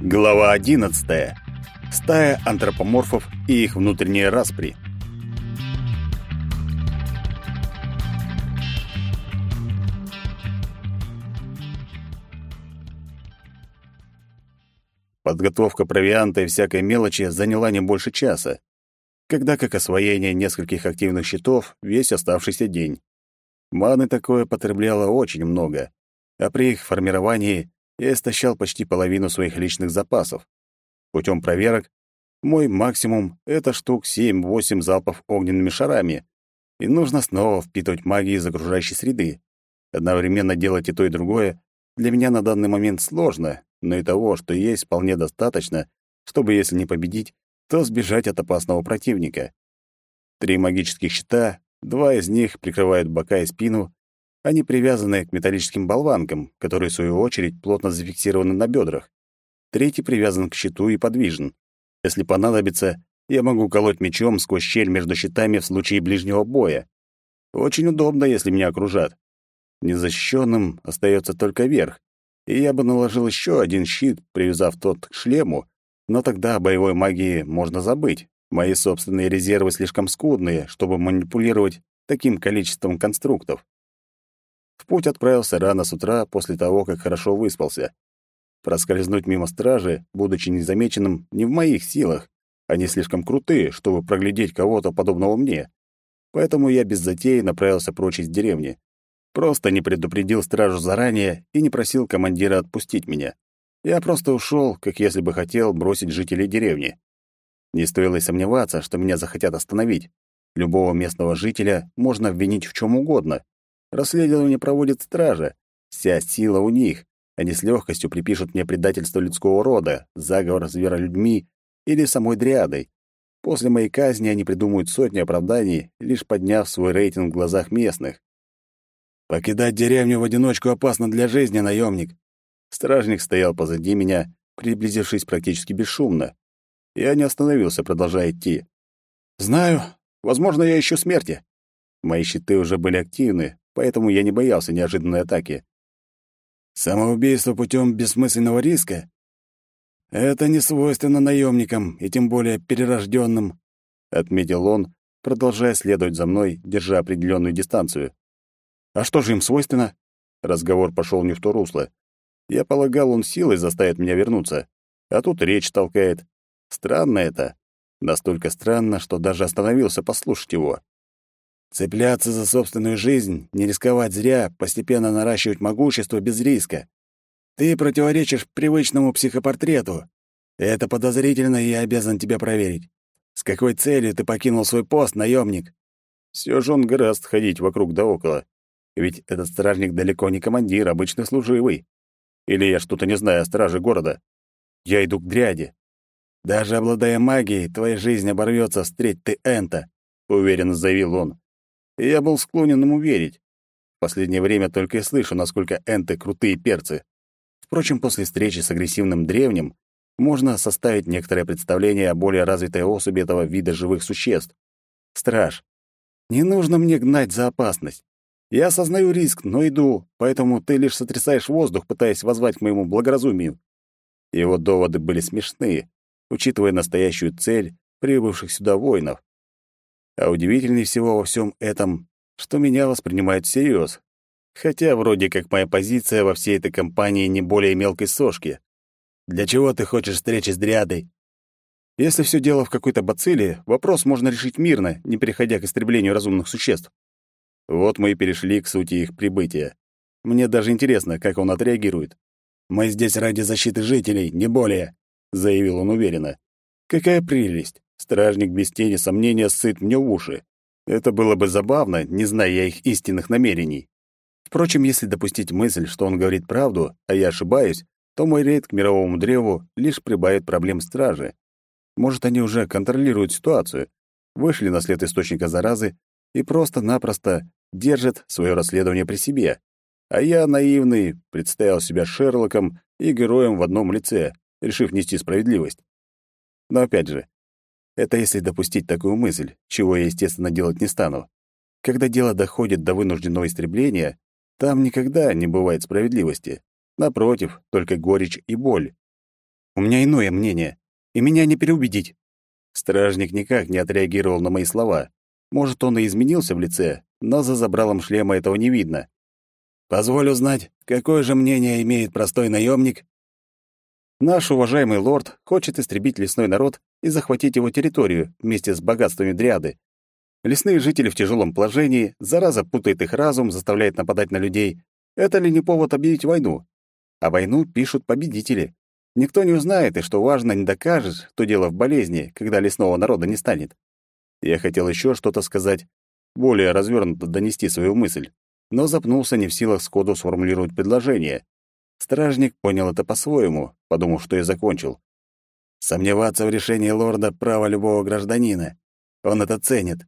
Глава 11. Стая антропоморфов и их внутренние распри. Подготовка провианта и всякой мелочи заняла не больше часа, когда как освоение нескольких активных щитов весь оставшийся день. Маны такое потребляло очень много, а при их формировании я истощал почти половину своих личных запасов. Путем проверок мой максимум — это штук 7-8 залпов огненными шарами, и нужно снова впитывать магию из окружающей среды. Одновременно делать и то, и другое для меня на данный момент сложно, но и того, что есть, вполне достаточно, чтобы, если не победить, то сбежать от опасного противника. Три магических щита, два из них прикрывают бока и спину, они привязаны к металлическим болванкам, которые, в свою очередь, плотно зафиксированы на бедрах. Третий привязан к щиту и подвижен. Если понадобится, я могу колоть мечом сквозь щель между щитами в случае ближнего боя. Очень удобно, если меня окружат. Незащищенным остается только верх, и я бы наложил еще один щит, привязав тот к шлему, но тогда о боевой магии можно забыть. Мои собственные резервы слишком скудные, чтобы манипулировать таким количеством конструктов. В путь отправился рано с утра после того, как хорошо выспался. Проскользнуть мимо стражи, будучи незамеченным, не в моих силах. Они слишком крутые, чтобы проглядеть кого-то подобного мне. Поэтому я без затеи направился прочь из деревни. Просто не предупредил стражу заранее и не просил командира отпустить меня. Я просто ушел, как если бы хотел бросить жителей деревни. Не стоило и сомневаться, что меня захотят остановить. Любого местного жителя можно обвинить в чем угодно, Расследование проводит стража. Вся сила у них. Они с легкостью припишут мне предательство людского рода, заговор с зверолюдьми или самой дриадой. После моей казни они придумают сотни оправданий, лишь подняв свой рейтинг в глазах местных. «Покидать деревню в одиночку опасно для жизни, наемник!» Стражник стоял позади меня, приблизившись практически бесшумно. Я не остановился, продолжая идти. «Знаю. Возможно, я ищу смерти». Мои щиты уже были активны, поэтому я не боялся неожиданной атаки. Самоубийство путем бессмысленного риска — это не свойственно наемникам и тем более перерожденным, отметил он, продолжая следовать за мной, держа определенную дистанцию. А что же им свойственно? Разговор пошел не в то русло. Я полагал, он силой заставит меня вернуться, а тут речь толкает. Странно это. Настолько странно, что даже остановился послушать его. Цепляться за собственную жизнь, не рисковать зря, постепенно наращивать могущество без риска. Ты противоречишь привычному психопортрету. Это подозрительно, и я обязан тебя проверить. С какой целью ты покинул свой пост, наемник? Все же он гораст ходить вокруг да около. Ведь этот стражник далеко не командир, обычный служивый. Или я что-то не знаю о страже города. Я иду к дряде. Даже обладая магией, твоя жизнь оборвется, встреть ты Энта, — уверенно заявил он и я был склонен ему верить. В последнее время только и слышу, насколько энты крутые перцы. Впрочем, после встречи с агрессивным древним можно составить некоторое представление о более развитой особи этого вида живых существ. Страж. Не нужно мне гнать за опасность. Я осознаю риск, но иду, поэтому ты лишь сотрясаешь воздух, пытаясь воззвать к моему благоразумию. Его доводы были смешные, учитывая настоящую цель прибывших сюда воинов. А удивительнее всего во всем этом, что меня воспринимают всерьез. Хотя вроде как моя позиция во всей этой компании не более мелкой сошки. Для чего ты хочешь встречи с Дриадой? Если все дело в какой-то бацилле, вопрос можно решить мирно, не переходя к истреблению разумных существ. Вот мы и перешли к сути их прибытия. Мне даже интересно, как он отреагирует. «Мы здесь ради защиты жителей, не более», — заявил он уверенно. «Какая прелесть! Стражник без тени сомнения сыт мне уши. Это было бы забавно, не зная их истинных намерений. Впрочем, если допустить мысль, что он говорит правду, а я ошибаюсь, то мой рейд к мировому древу лишь прибавит проблем стражи. Может, они уже контролируют ситуацию, вышли на след источника заразы и просто-напросто держат свое расследование при себе. А я, наивный, представил себя Шерлоком и героем в одном лице, решив нести справедливость. Но опять же, это если допустить такую мысль, чего я, естественно, делать не стану. Когда дело доходит до вынужденного истребления, там никогда не бывает справедливости. Напротив, только горечь и боль. У меня иное мнение, и меня не переубедить». Стражник никак не отреагировал на мои слова. Может, он и изменился в лице, но за забралом шлема этого не видно. «Позволю знать, какое же мнение имеет простой наемник?» Наш уважаемый лорд хочет истребить лесной народ и захватить его территорию вместе с богатствами дриады. Лесные жители в тяжелом положении, зараза путает их разум, заставляет нападать на людей. Это ли не повод объявить войну? А войну пишут победители. Никто не узнает, и что важно, не докажешь, то дело в болезни, когда лесного народа не станет. Я хотел еще что-то сказать, более развернуто донести свою мысль, но запнулся не в силах сходу сформулировать предложение. Стражник понял это по-своему, подумав, что я закончил. Сомневаться в решении лорда — право любого гражданина. Он это ценит.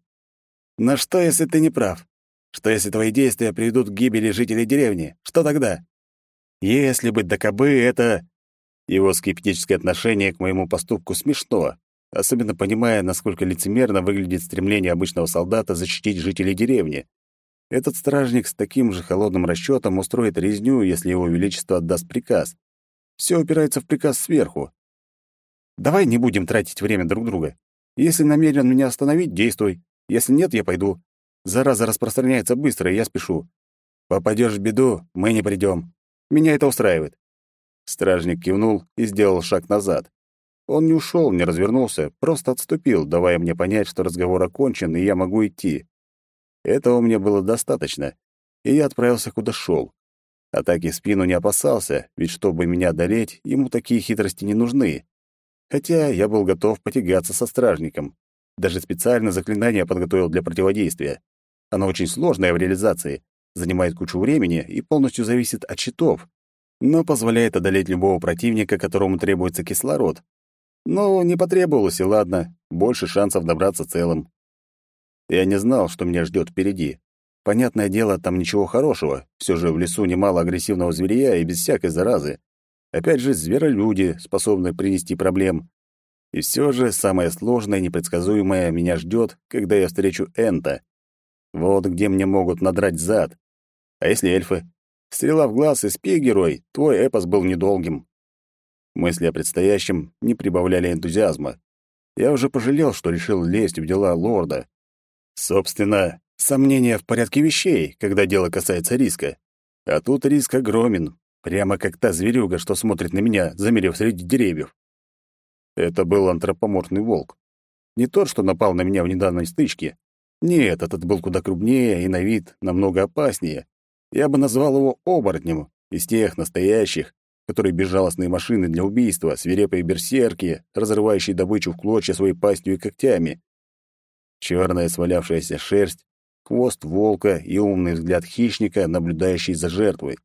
Но что, если ты не прав? Что, если твои действия приведут к гибели жителей деревни? Что тогда? Если бы докобы это... Его скептическое отношение к моему поступку смешно, особенно понимая, насколько лицемерно выглядит стремление обычного солдата защитить жителей деревни. Этот стражник с таким же холодным расчетом устроит резню, если его величество отдаст приказ. Все упирается в приказ сверху. Давай не будем тратить время друг друга. Если намерен меня остановить, действуй. Если нет, я пойду. Зараза распространяется быстро, и я спешу. Попадешь в беду, мы не придем. Меня это устраивает. Стражник кивнул и сделал шаг назад. Он не ушел, не развернулся, просто отступил, давая мне понять, что разговор окончен, и я могу идти. Этого мне было достаточно, и я отправился куда шел. Атаки в спину не опасался, ведь чтобы меня одолеть, ему такие хитрости не нужны. Хотя я был готов потягаться со стражником. Даже специально заклинание подготовил для противодействия. Оно очень сложное в реализации, занимает кучу времени и полностью зависит от щитов, но позволяет одолеть любого противника, которому требуется кислород. Но не потребовалось, и ладно, больше шансов добраться целым. Я не знал, что меня ждет впереди. Понятное дело, там ничего хорошего. Все же в лесу немало агрессивного зверя и без всякой заразы. Опять же, зверолюди, способные принести проблем. И все же самое сложное и непредсказуемое меня ждет, когда я встречу Энта. Вот где мне могут надрать зад. А если эльфы? Стрела в глаз и спи, герой, твой эпос был недолгим. Мысли о предстоящем не прибавляли энтузиазма. Я уже пожалел, что решил лезть в дела лорда. Собственно, сомнения в порядке вещей, когда дело касается риска. А тут риск огромен, прямо как та зверюга, что смотрит на меня, замерев среди деревьев. Это был антропоморфный волк. Не тот, что напал на меня в недавней стычке. Нет, этот был куда крупнее и на вид намного опаснее. Я бы назвал его оборотнем, из тех настоящих, которые безжалостные машины для убийства, свирепые берсерки, разрывающие добычу в клочья своей пастью и когтями черная свалявшаяся шерсть, хвост волка и умный взгляд хищника, наблюдающий за жертвой.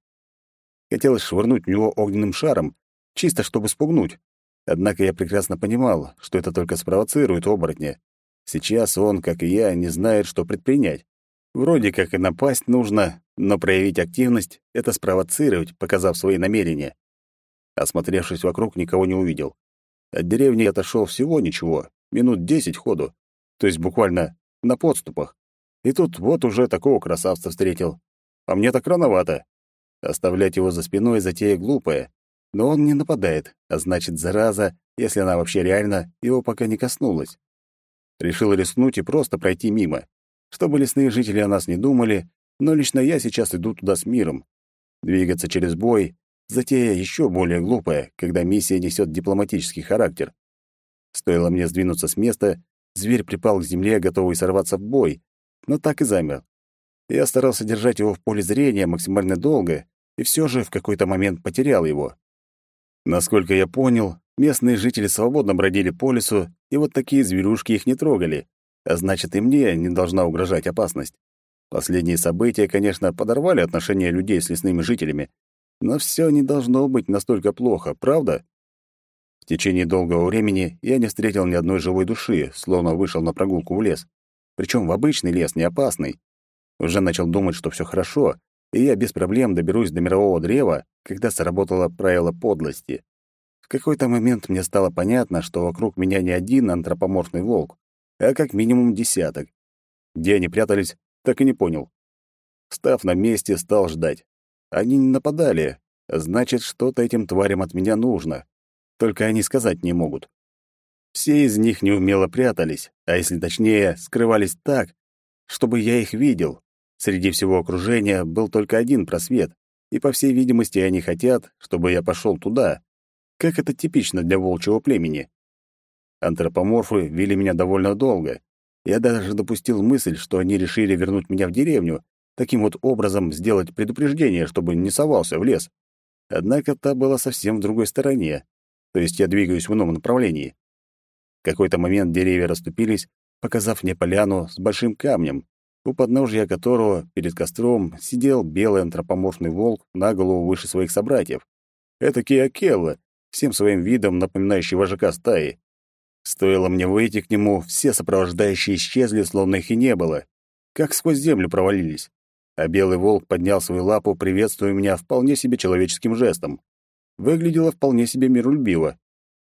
Хотелось швырнуть в него огненным шаром, чисто чтобы спугнуть. Однако я прекрасно понимал, что это только спровоцирует оборотня. Сейчас он, как и я, не знает, что предпринять. Вроде как и напасть нужно, но проявить активность — это спровоцировать, показав свои намерения. Осмотревшись вокруг, никого не увидел. От деревни отошел всего ничего, минут десять ходу то есть буквально на подступах. И тут вот уже такого красавца встретил. А мне так рановато. Оставлять его за спиной затея глупая. Но он не нападает, а значит, зараза, если она вообще реально, его пока не коснулась. Решил рискнуть и просто пройти мимо. Чтобы лесные жители о нас не думали, но лично я сейчас иду туда с миром. Двигаться через бой — затея еще более глупая, когда миссия несет дипломатический характер. Стоило мне сдвинуться с места, Зверь припал к земле, готовый сорваться в бой, но так и замер. Я старался держать его в поле зрения максимально долго, и все же в какой-то момент потерял его. Насколько я понял, местные жители свободно бродили по лесу, и вот такие зверюшки их не трогали, а значит, и мне не должна угрожать опасность. Последние события, конечно, подорвали отношения людей с лесными жителями, но все не должно быть настолько плохо, правда? В течение долгого времени я не встретил ни одной живой души, словно вышел на прогулку в лес. Причем в обычный лес, не опасный. Уже начал думать, что все хорошо, и я без проблем доберусь до мирового древа, когда сработало правило подлости. В какой-то момент мне стало понятно, что вокруг меня не один антропоморфный волк, а как минимум десяток. Где они прятались, так и не понял. Став на месте, стал ждать. Они не нападали, значит, что-то этим тварям от меня нужно. Только они сказать не могут. Все из них неумело прятались, а если точнее, скрывались так, чтобы я их видел. Среди всего окружения был только один просвет, и, по всей видимости, они хотят, чтобы я пошел туда, как это типично для волчьего племени. Антропоморфы вели меня довольно долго. Я даже допустил мысль, что они решили вернуть меня в деревню, таким вот образом сделать предупреждение, чтобы не совался в лес. Однако та была совсем в другой стороне, то есть я двигаюсь в ином направлении. В какой-то момент деревья расступились, показав мне поляну с большим камнем, у подножья которого перед костром сидел белый антропоморфный волк на голову выше своих собратьев. Это Киакелла, всем своим видом напоминающий вожака стаи. Стоило мне выйти к нему, все сопровождающие исчезли, словно их и не было. Как сквозь землю провалились. А белый волк поднял свою лапу, приветствуя меня вполне себе человеческим жестом. Выглядело вполне себе миролюбиво.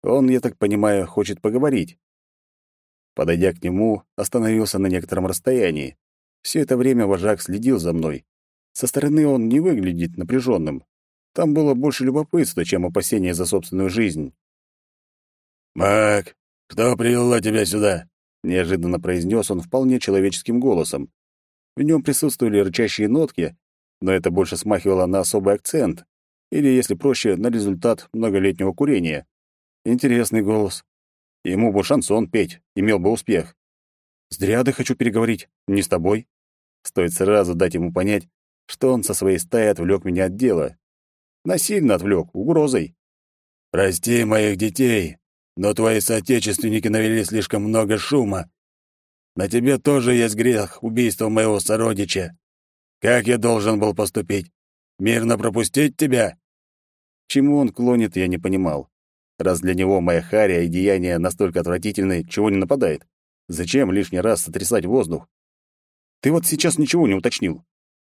Он, я так понимаю, хочет поговорить. Подойдя к нему, остановился на некотором расстоянии. Все это время вожак следил за мной. Со стороны он не выглядит напряженным. Там было больше любопытства, чем опасения за собственную жизнь. «Мак, кто привела тебя сюда?» — неожиданно произнес он вполне человеческим голосом. В нем присутствовали рычащие нотки, но это больше смахивало на особый акцент, или, если проще, на результат многолетнего курения. Интересный голос. Ему бы шансон петь, имел бы успех. С Дриадой хочу переговорить, не с тобой. Стоит сразу дать ему понять, что он со своей стаей отвлек меня от дела. Насильно отвлек, угрозой. «Прости моих детей, но твои соотечественники навели слишком много шума. На тебе тоже есть грех убийства моего сородича. Как я должен был поступить? Мирно пропустить тебя?» Чему он клонит, я не понимал. Раз для него моя харя и деяния настолько отвратительны, чего не нападает? Зачем лишний раз сотрясать воздух? Ты вот сейчас ничего не уточнил.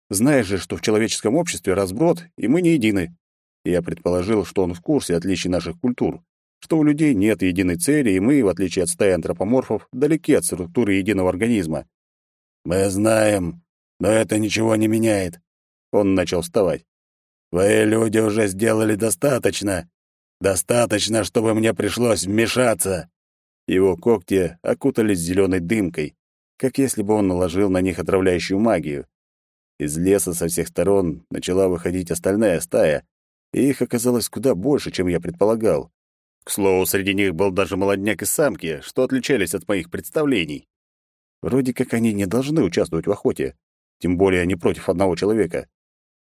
Знаешь же, что в человеческом обществе разброд, и мы не едины. Я предположил, что он в курсе отличий наших культур, что у людей нет единой цели, и мы, в отличие от стаи антропоморфов, далеки от структуры единого организма. Мы знаем, но это ничего не меняет. Он начал вставать. Твои люди уже сделали достаточно. Достаточно, чтобы мне пришлось вмешаться. Его когти окутались зеленой дымкой, как если бы он наложил на них отравляющую магию. Из леса со всех сторон начала выходить остальная стая, и их оказалось куда больше, чем я предполагал. К слову, среди них был даже молодняк и самки, что отличались от моих представлений. Вроде как они не должны участвовать в охоте, тем более не против одного человека.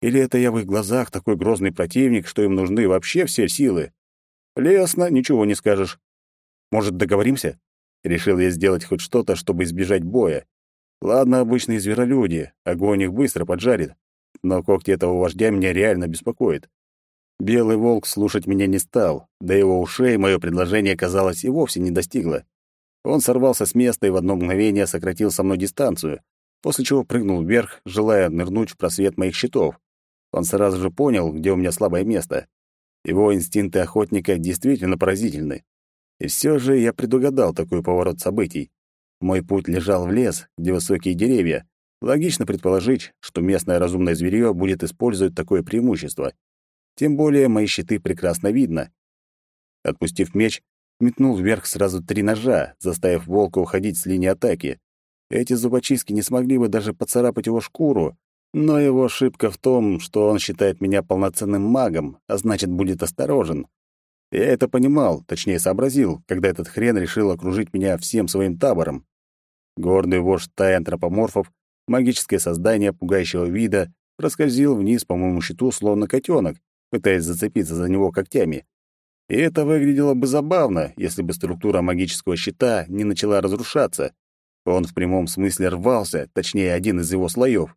Или это я в их глазах такой грозный противник, что им нужны вообще все силы? Лесно, ничего не скажешь. Может, договоримся? Решил я сделать хоть что-то, чтобы избежать боя. Ладно, обычные зверолюди, огонь их быстро поджарит. Но когти этого вождя меня реально беспокоит. Белый волк слушать меня не стал, до его ушей мое предложение, казалось, и вовсе не достигло. Он сорвался с места и в одно мгновение сократил со мной дистанцию, после чего прыгнул вверх, желая нырнуть в просвет моих щитов. Он сразу же понял, где у меня слабое место. Его инстинкты охотника действительно поразительны. И все же я предугадал такой поворот событий. Мой путь лежал в лес, где высокие деревья. Логично предположить, что местное разумное зверье будет использовать такое преимущество. Тем более мои щиты прекрасно видно. Отпустив меч, метнул вверх сразу три ножа, заставив волка уходить с линии атаки. Эти зубочистки не смогли бы даже поцарапать его шкуру, но его ошибка в том, что он считает меня полноценным магом, а значит, будет осторожен. Я это понимал, точнее сообразил, когда этот хрен решил окружить меня всем своим табором. Гордый вождь стаи антропоморфов, магическое создание пугающего вида, проскользил вниз по моему щиту, словно котенок, пытаясь зацепиться за него когтями. И это выглядело бы забавно, если бы структура магического щита не начала разрушаться. Он в прямом смысле рвался, точнее, один из его слоев.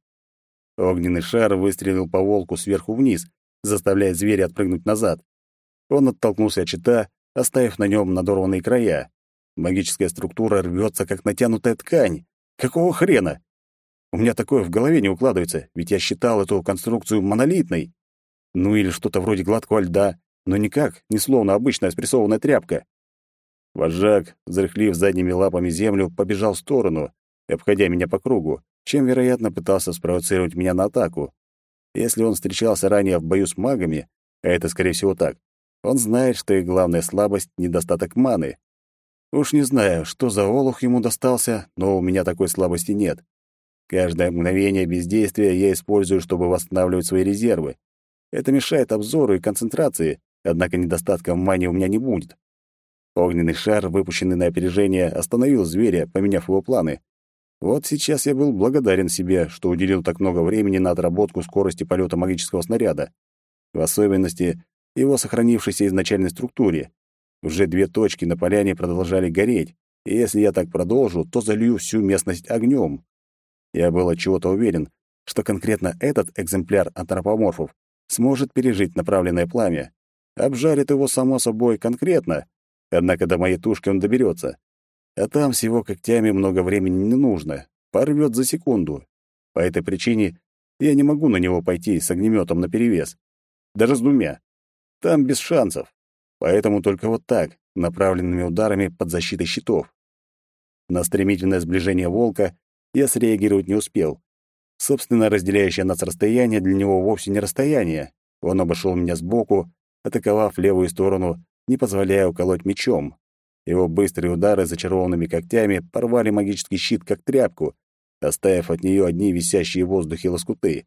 Огненный шар выстрелил по волку сверху вниз, заставляя зверя отпрыгнуть назад. Он оттолкнулся от щита, оставив на нем надорванные края. Магическая структура рвется, как натянутая ткань. Какого хрена? У меня такое в голове не укладывается, ведь я считал эту конструкцию монолитной. Ну или что-то вроде гладкого льда, но никак, не словно обычная спрессованная тряпка. Вожак, зарыхлив задними лапами землю, побежал в сторону, обходя меня по кругу чем, вероятно, пытался спровоцировать меня на атаку. Если он встречался ранее в бою с магами, а это, скорее всего, так, Он знает, что их главная слабость — недостаток маны. Уж не знаю, что за олух ему достался, но у меня такой слабости нет. Каждое мгновение бездействия я использую, чтобы восстанавливать свои резервы. Это мешает обзору и концентрации, однако недостатка в мане у меня не будет. Огненный шар, выпущенный на опережение, остановил зверя, поменяв его планы. Вот сейчас я был благодарен себе, что уделил так много времени на отработку скорости полета магического снаряда. В особенности его сохранившейся изначальной структуре. Уже две точки на поляне продолжали гореть, и если я так продолжу, то залью всю местность огнем. Я был от чего-то уверен, что конкретно этот экземпляр антропоморфов сможет пережить направленное пламя. Обжарит его, само собой, конкретно, однако до моей тушки он доберется. А там с его когтями много времени не нужно, порвет за секунду. По этой причине я не могу на него пойти с огнеметом наперевес. Даже с двумя. Там без шансов. Поэтому только вот так, направленными ударами под защитой щитов. На стремительное сближение волка я среагировать не успел. Собственно, разделяющее нас расстояние для него вовсе не расстояние. Он обошел меня сбоку, атаковав левую сторону, не позволяя уколоть мечом. Его быстрые удары зачарованными когтями порвали магический щит как тряпку, оставив от нее одни висящие в воздухе лоскуты.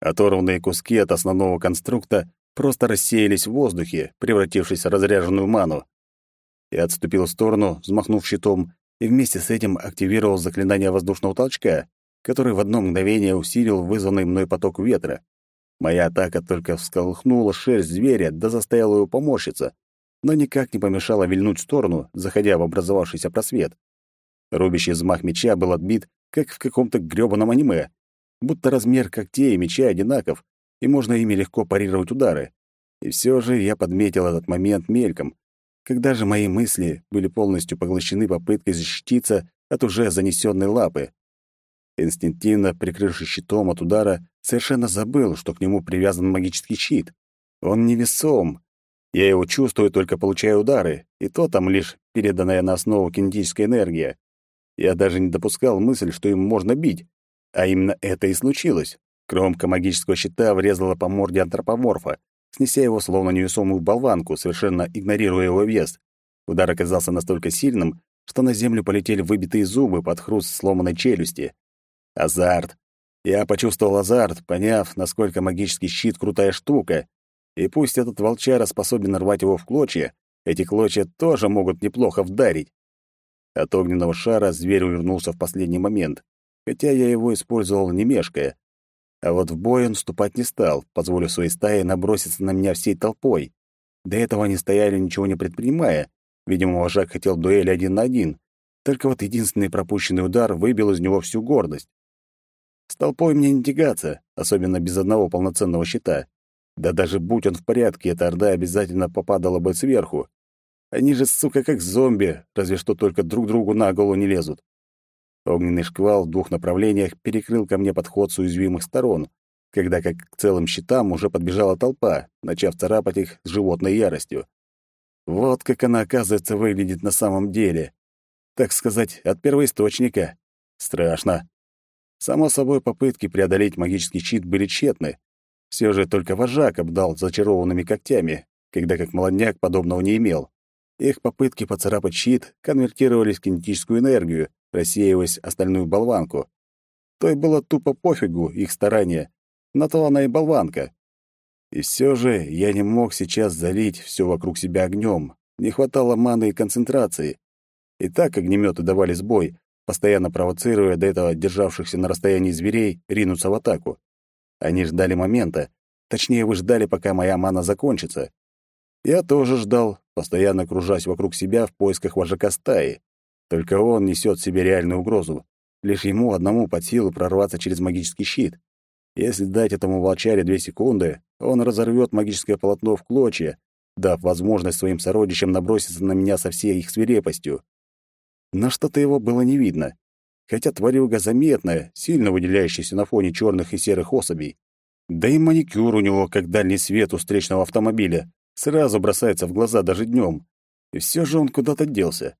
Оторванные куски от основного конструкта просто рассеялись в воздухе, превратившись в разряженную ману. Я отступил в сторону, взмахнув щитом, и вместе с этим активировал заклинание воздушного толчка, который в одно мгновение усилил вызванный мной поток ветра. Моя атака только всколыхнула шерсть зверя, да заставила его поморщиться, но никак не помешала вильнуть в сторону, заходя в образовавшийся просвет. Рубящий взмах меча был отбит, как в каком-то грёбаном аниме, будто размер когтей и меча одинаков, и можно ими легко парировать удары. И все же я подметил этот момент мельком, когда же мои мысли были полностью поглощены попыткой защититься от уже занесенной лапы. Инстинктивно прикрывшись щитом от удара, совершенно забыл, что к нему привязан магический щит. Он невесом. Я его чувствую, только получая удары, и то там лишь переданная на основу кинетическая энергия. Я даже не допускал мысль, что им можно бить. А именно это и случилось. Кромка магического щита врезала по морде антропоморфа, снеся его словно невесомую болванку, совершенно игнорируя его вес. Удар оказался настолько сильным, что на землю полетели выбитые зубы под хруст сломанной челюсти. Азарт. Я почувствовал азарт, поняв, насколько магический щит — крутая штука. И пусть этот волчара способен рвать его в клочья, эти клочья тоже могут неплохо вдарить. От огненного шара зверь увернулся в последний момент, хотя я его использовал не мешкая. А вот в бой он вступать не стал, позволив своей стае наброситься на меня всей толпой. До этого они стояли, ничего не предпринимая. Видимо, вожак хотел дуэли один на один. Только вот единственный пропущенный удар выбил из него всю гордость. С толпой мне не тягаться, особенно без одного полноценного щита. Да даже будь он в порядке, эта орда обязательно попадала бы сверху. Они же, сука, как зомби, разве что только друг другу на голову не лезут. Огненный шквал в двух направлениях перекрыл ко мне подход с уязвимых сторон, когда как к целым щитам уже подбежала толпа, начав царапать их с животной яростью. Вот как она, оказывается, выглядит на самом деле. Так сказать, от первоисточника. Страшно. Само собой, попытки преодолеть магический щит были тщетны. Все же только вожак обдал зачарованными когтями, когда как молодняк подобного не имел. Их попытки поцарапать щит конвертировались в кинетическую энергию, рассеиваясь остальную болванку. Той было тупо пофигу их старания. На то она и болванка. И все же я не мог сейчас залить все вокруг себя огнем. Не хватало маны и концентрации. И так огнеметы давали сбой, постоянно провоцируя до этого державшихся на расстоянии зверей ринуться в атаку. Они ждали момента, точнее, вы ждали, пока моя мана закончится. Я тоже ждал, постоянно кружась вокруг себя в поисках вожака стаи. Только он несет в себе реальную угрозу. Лишь ему одному под силу прорваться через магический щит. Если дать этому волчаре две секунды, он разорвет магическое полотно в клочья, дав возможность своим сородичам наброситься на меня со всей их свирепостью. Но что-то его было не видно. Хотя тварюга заметная, сильно выделяющаяся на фоне черных и серых особей. Да и маникюр у него, как дальний свет у встречного автомобиля, сразу бросается в глаза даже днем. И все же он куда-то делся.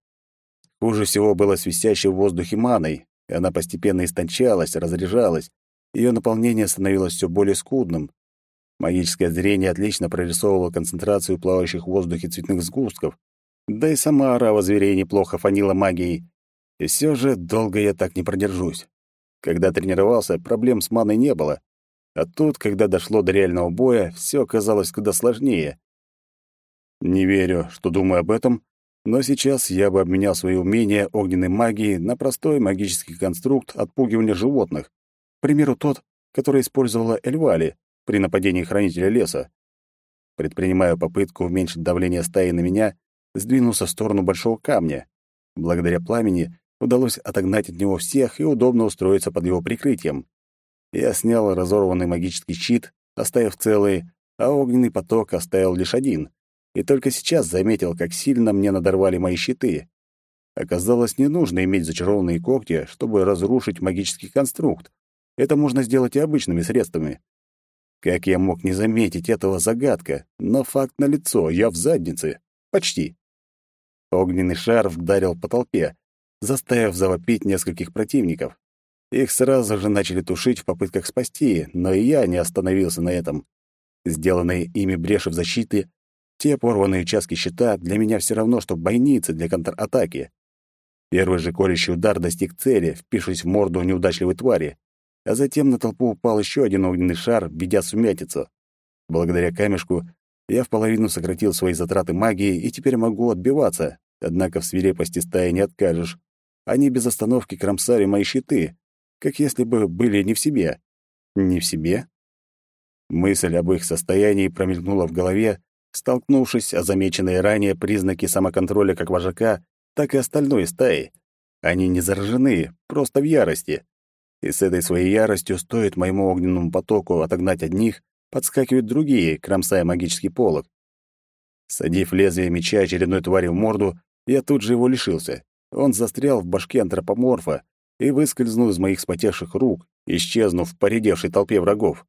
Хуже всего было свистящей в воздухе маной, и она постепенно истончалась, разряжалась, ее наполнение становилось все более скудным. Магическое зрение отлично прорисовывало концентрацию плавающих в воздухе цветных сгустков, да и сама орава зверей неплохо фанила магией. И все же долго я так не продержусь. Когда тренировался, проблем с маной не было. А тут, когда дошло до реального боя, все оказалось куда сложнее. Не верю, что думаю об этом, но сейчас я бы обменял свои умения огненной магии на простой магический конструкт отпугивания животных. К примеру, тот, который использовала Эльвали при нападении хранителя леса. Предпринимая попытку уменьшить давление стаи на меня, сдвинулся в сторону большого камня. Благодаря пламени удалось отогнать от него всех и удобно устроиться под его прикрытием. Я снял разорванный магический щит, оставив целый, а огненный поток оставил лишь один. И только сейчас заметил, как сильно мне надорвали мои щиты. Оказалось, не нужно иметь зачарованные когти, чтобы разрушить магический конструкт. Это можно сделать и обычными средствами. Как я мог не заметить этого загадка, но факт налицо, я в заднице. Почти. Огненный шар вдарил по толпе, заставив завопить нескольких противников. Их сразу же начали тушить в попытках спасти, но и я не остановился на этом. Сделанные ими бреши в защите, те порванные участки щита для меня все равно, что бойницы для контратаки. Первый же колющий удар достиг цели, впившись в морду неудачливой твари, а затем на толпу упал еще один огненный шар, ведя сумятицу. Благодаря камешку я в половину сократил свои затраты магии и теперь могу отбиваться, однако в свирепости стаи не откажешь. Они без остановки кромсали мои щиты, как если бы были не в себе. Не в себе? Мысль об их состоянии промелькнула в голове, столкнувшись о замеченные ранее признаки самоконтроля как вожака, так и остальной стаи. Они не заражены, просто в ярости. И с этой своей яростью стоит моему огненному потоку отогнать одних, подскакивают другие, кромсая магический полог. Садив лезвие меча очередной твари в морду, я тут же его лишился. Он застрял в башке антропоморфа и выскользнул из моих спотевших рук, исчезнув в поредевшей толпе врагов.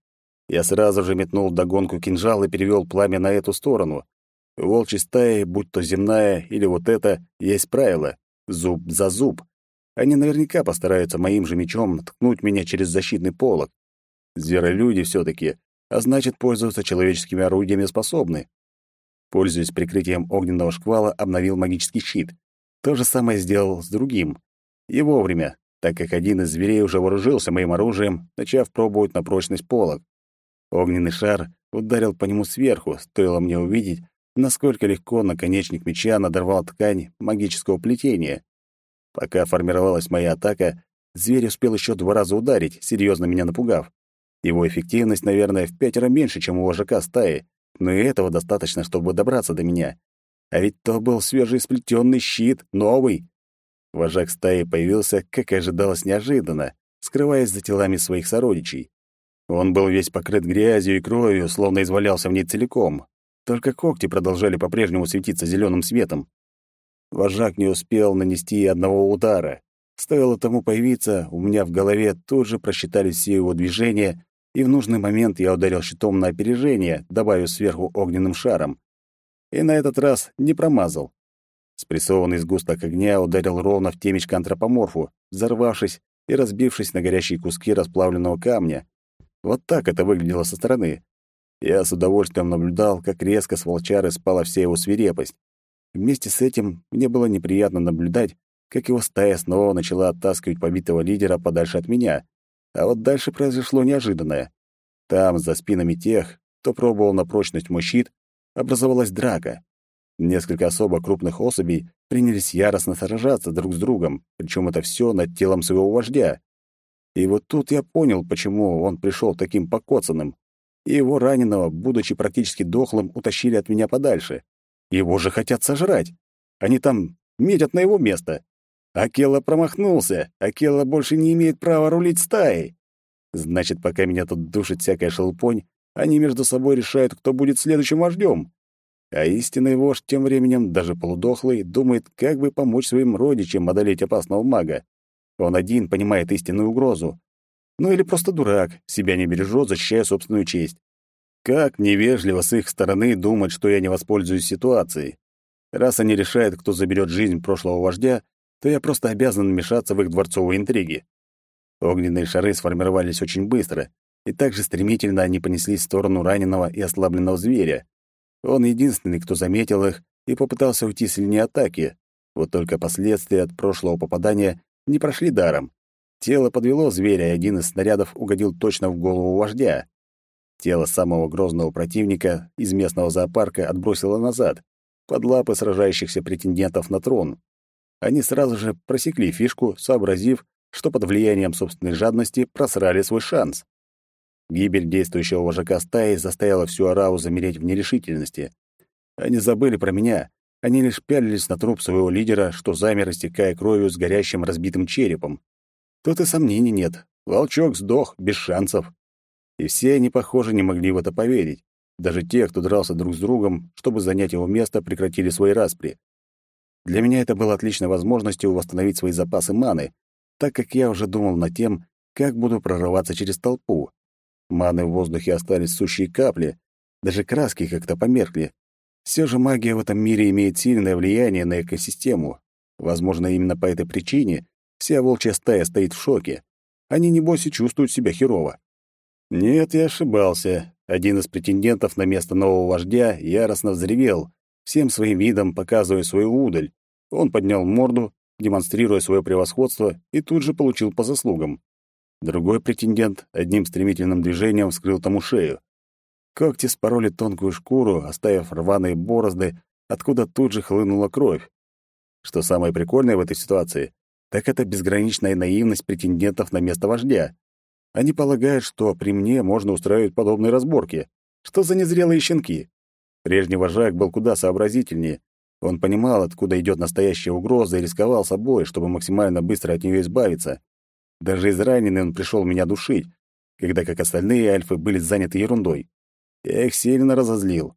Я сразу же метнул догонку кинжал и перевел пламя на эту сторону. В волчьей стае, будь то земная или вот это, есть правило — зуб за зуб. Они наверняка постараются моим же мечом ткнуть меня через защитный полог. Зверолюди все таки а значит, пользоваться человеческими орудиями способны. Пользуясь прикрытием огненного шквала, обновил магический щит. То же самое сделал с другим. И вовремя, так как один из зверей уже вооружился моим оружием, начав пробовать на прочность полог. Огненный шар ударил по нему сверху, стоило мне увидеть, насколько легко наконечник меча надорвал ткань магического плетения. Пока формировалась моя атака, зверь успел еще два раза ударить, серьезно меня напугав. Его эффективность, наверное, в пятеро меньше, чем у вожака стаи, но и этого достаточно, чтобы добраться до меня. А ведь то был свежеисплетенный щит, новый. Вожак стаи появился, как и ожидалось, неожиданно, скрываясь за телами своих сородичей. Он был весь покрыт грязью и кровью, словно извалялся в ней целиком. Только когти продолжали по-прежнему светиться зеленым светом. Вожак не успел нанести одного удара. Стоило тому появиться, у меня в голове тут же просчитались все его движения, и в нужный момент я ударил щитом на опережение, добавив сверху огненным шаром. И на этот раз не промазал. Спрессованный сгусток огня ударил ровно в темечко антропоморфу, взорвавшись и разбившись на горящие куски расплавленного камня. Вот так это выглядело со стороны. Я с удовольствием наблюдал, как резко с волчары спала вся его свирепость. Вместе с этим мне было неприятно наблюдать, как его стая снова начала оттаскивать побитого лидера подальше от меня. А вот дальше произошло неожиданное. Там, за спинами тех, кто пробовал на прочность мой щит, образовалась драка. Несколько особо крупных особей принялись яростно сражаться друг с другом, причем это все над телом своего вождя. И вот тут я понял, почему он пришел таким покоцанным. Его раненого, будучи практически дохлым, утащили от меня подальше. Его же хотят сожрать. Они там метят на его место. Акела промахнулся. Акела больше не имеет права рулить стаей. Значит, пока меня тут душит всякая шелпонь, они между собой решают, кто будет следующим вождем. А истинный вождь тем временем, даже полудохлый, думает, как бы помочь своим родичам одолеть опасного мага. Он один понимает истинную угрозу. Ну или просто дурак, себя не бережет, защищая собственную честь. Как невежливо с их стороны думать, что я не воспользуюсь ситуацией. Раз они решают, кто заберет жизнь прошлого вождя, то я просто обязан вмешаться в их дворцовые интриги. Огненные шары сформировались очень быстро, и также стремительно они понеслись в сторону раненого и ослабленного зверя. Он единственный, кто заметил их и попытался уйти с линии атаки. Вот только последствия от прошлого попадания не прошли даром. Тело подвело зверя, и один из снарядов угодил точно в голову вождя. Тело самого грозного противника из местного зоопарка отбросило назад, под лапы сражающихся претендентов на трон. Они сразу же просекли фишку, сообразив, что под влиянием собственной жадности просрали свой шанс. Гибель действующего вожака стаи заставила всю ораву замереть в нерешительности. Они забыли про меня. Они лишь пялились на труп своего лидера, что замер, истекая кровью с горящим разбитым черепом. Тут и сомнений нет. Волчок сдох, без шансов. И все они, похоже, не могли в это поверить. Даже те, кто дрался друг с другом, чтобы занять его место, прекратили свои распри. Для меня это было отличной возможностью восстановить свои запасы маны, так как я уже думал над тем, как буду прорываться через толпу. Маны в воздухе остались сущие капли, даже краски как-то померкли. Все же магия в этом мире имеет сильное влияние на экосистему. Возможно, именно по этой причине Вся волчья стая стоит в шоке. Они, небось, и чувствуют себя херово. Нет, я ошибался. Один из претендентов на место нового вождя яростно взревел, всем своим видом показывая свою удаль. Он поднял морду, демонстрируя свое превосходство, и тут же получил по заслугам. Другой претендент одним стремительным движением вскрыл тому шею. Когти спороли тонкую шкуру, оставив рваные борозды, откуда тут же хлынула кровь. Что самое прикольное в этой ситуации, так это безграничная наивность претендентов на место вождя. Они полагают, что при мне можно устраивать подобные разборки. Что за незрелые щенки? Прежний вожак был куда сообразительнее. Он понимал, откуда идет настоящая угроза, и рисковал собой, чтобы максимально быстро от нее избавиться. Даже израненный он пришел меня душить, когда, как остальные альфы, были заняты ерундой. Я их сильно разозлил.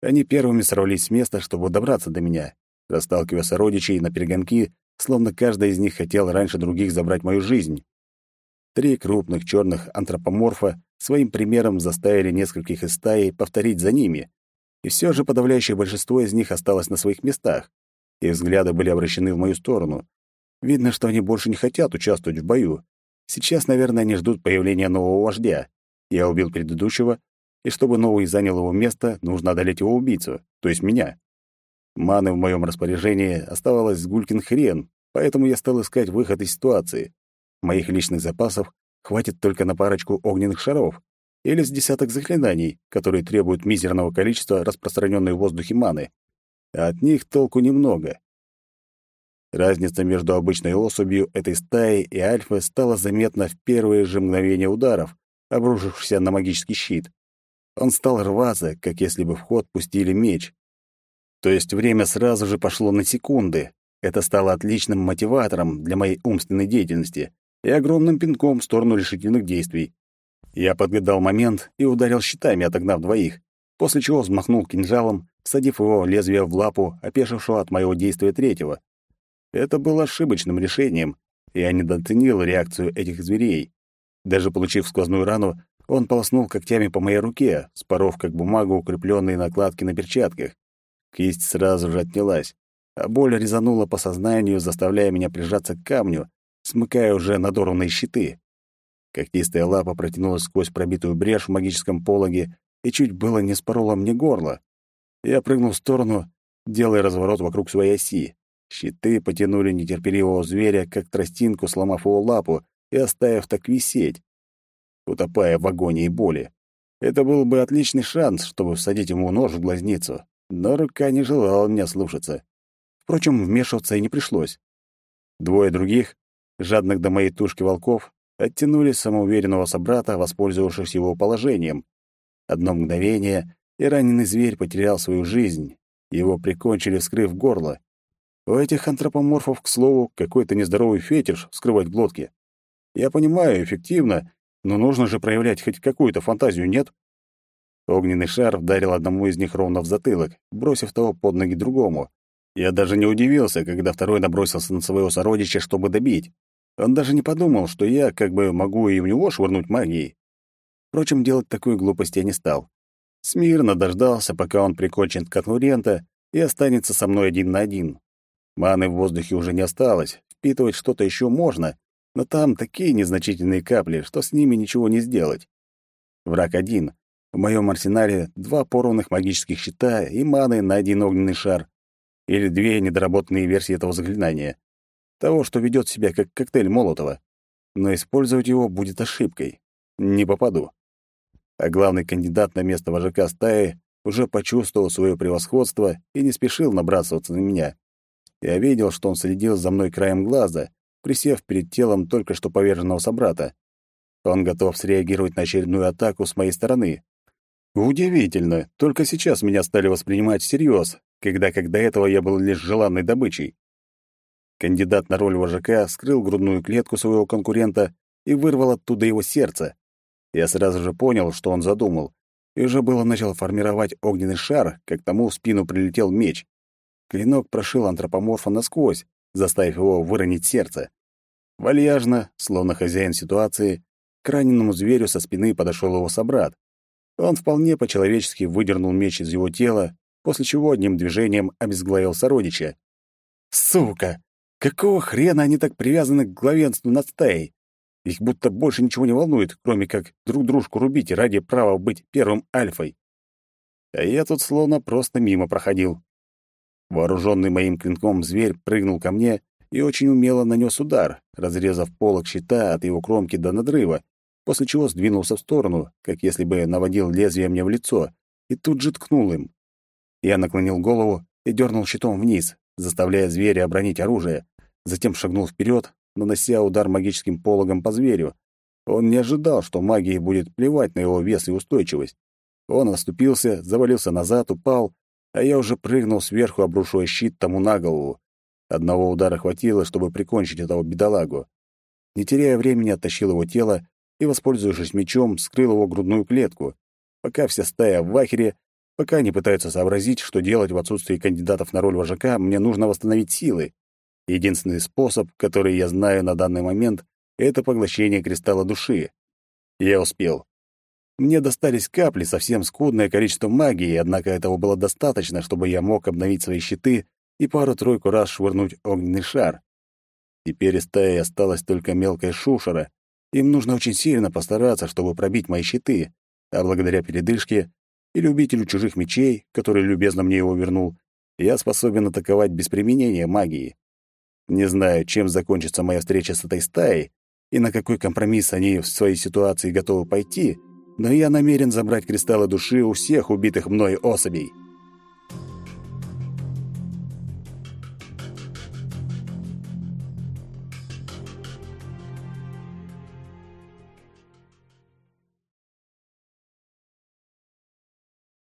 Они первыми сорвались с места, чтобы добраться до меня. Расталкивая сородичей на перегонки, словно каждый из них хотел раньше других забрать мою жизнь. Три крупных черных антропоморфа своим примером заставили нескольких из стаи повторить за ними, и все же подавляющее большинство из них осталось на своих местах. Их взгляды были обращены в мою сторону. Видно, что они больше не хотят участвовать в бою. Сейчас, наверное, они ждут появления нового вождя. Я убил предыдущего, и чтобы новый занял его место, нужно одолеть его убийцу, то есть меня. Маны в моем распоряжении оставалось с гулькин хрен, поэтому я стал искать выход из ситуации. Моих личных запасов хватит только на парочку огненных шаров или с десяток заклинаний, которые требуют мизерного количества распространенной в воздухе маны. От них толку немного. Разница между обычной особью этой стаи и альфы стала заметна в первые же мгновения ударов, обрушившихся на магический щит. Он стал рваться, как если бы в ход пустили меч, то есть время сразу же пошло на секунды. Это стало отличным мотиватором для моей умственной деятельности и огромным пинком в сторону решительных действий. Я подгадал момент и ударил щитами, отогнав двоих, после чего взмахнул кинжалом, всадив его лезвие в лапу, опешившего от моего действия третьего. Это было ошибочным решением, я недооценил реакцию этих зверей. Даже получив сквозную рану, он полоснул когтями по моей руке, споров как бумагу укрепленные накладки на перчатках. Кисть сразу же отнялась, а боль резанула по сознанию, заставляя меня прижаться к камню, смыкая уже надорванные щиты. Когтистая лапа протянулась сквозь пробитую брешь в магическом пологе и чуть было не спорола мне горло. Я прыгнул в сторону, делая разворот вокруг своей оси. Щиты потянули нетерпеливого зверя, как тростинку, сломав его лапу и оставив так висеть, утопая в агонии боли. Это был бы отличный шанс, чтобы всадить ему нож в глазницу но рука не желала меня слушаться. Впрочем, вмешиваться и не пришлось. Двое других, жадных до моей тушки волков, оттянули самоуверенного собрата, воспользовавшись его положением. Одно мгновение, и раненый зверь потерял свою жизнь. Его прикончили, вскрыв горло. У этих антропоморфов, к слову, какой-то нездоровый фетиш вскрывать глотки. Я понимаю, эффективно, но нужно же проявлять хоть какую-то фантазию, нет? Огненный шар вдарил одному из них ровно в затылок, бросив того под ноги другому. Я даже не удивился, когда второй набросился на своего сородича, чтобы добить. Он даже не подумал, что я как бы могу и в него швырнуть магией. Впрочем, делать такую глупость я не стал. Смирно дождался, пока он прикончит конкурента и останется со мной один на один. Маны в воздухе уже не осталось, впитывать что-то еще можно, но там такие незначительные капли, что с ними ничего не сделать. Враг один. В моем арсенале два порванных магических щита и маны на один огненный шар. Или две недоработанные версии этого заклинания. Того, что ведет себя как коктейль Молотова. Но использовать его будет ошибкой. Не попаду. А главный кандидат на место вожака стаи уже почувствовал свое превосходство и не спешил набрасываться на меня. Я видел, что он следил за мной краем глаза, присев перед телом только что поверженного собрата. Он готов среагировать на очередную атаку с моей стороны. Удивительно, только сейчас меня стали воспринимать всерьез, когда как до этого я был лишь желанной добычей. Кандидат на роль вожака скрыл грудную клетку своего конкурента и вырвал оттуда его сердце. Я сразу же понял, что он задумал, и уже было начал формировать огненный шар, как тому в спину прилетел меч. Клинок прошил антропоморфа насквозь, заставив его выронить сердце. Вальяжно, словно хозяин ситуации, к раненому зверю со спины подошел его собрат. Он вполне по-человечески выдернул меч из его тела, после чего одним движением обезглавил сородича. «Сука! Какого хрена они так привязаны к главенству над стаей? Их будто больше ничего не волнует, кроме как друг дружку рубить ради права быть первым альфой. А я тут словно просто мимо проходил. Вооруженный моим клинком зверь прыгнул ко мне и очень умело нанес удар, разрезав полок щита от его кромки до надрыва, после чего сдвинулся в сторону, как если бы наводил лезвие мне в лицо, и тут же ткнул им. Я наклонил голову и дернул щитом вниз, заставляя зверя обронить оружие, затем шагнул вперед, нанося удар магическим пологом по зверю. Он не ожидал, что магии будет плевать на его вес и устойчивость. Он оступился, завалился назад, упал а я уже прыгнул сверху, обрушивая щит тому на голову. Одного удара хватило, чтобы прикончить этого бедолагу. Не теряя времени, оттащил его тело и, воспользовавшись мечом, скрыл его грудную клетку. Пока вся стая в вахере, пока они пытаются сообразить, что делать в отсутствии кандидатов на роль вожака, мне нужно восстановить силы. Единственный способ, который я знаю на данный момент, это поглощение кристалла души. Я успел. Мне достались капли, совсем скудное количество магии, однако этого было достаточно, чтобы я мог обновить свои щиты и пару-тройку раз швырнуть огненный шар. Теперь из стаи осталась только мелкая шушера. Им нужно очень сильно постараться, чтобы пробить мои щиты, а благодаря передышке и любителю чужих мечей, который любезно мне его вернул, я способен атаковать без применения магии. Не знаю, чем закончится моя встреча с этой стаей и на какой компромисс они в своей ситуации готовы пойти — но я намерен забрать кристаллы души у всех убитых мной особей.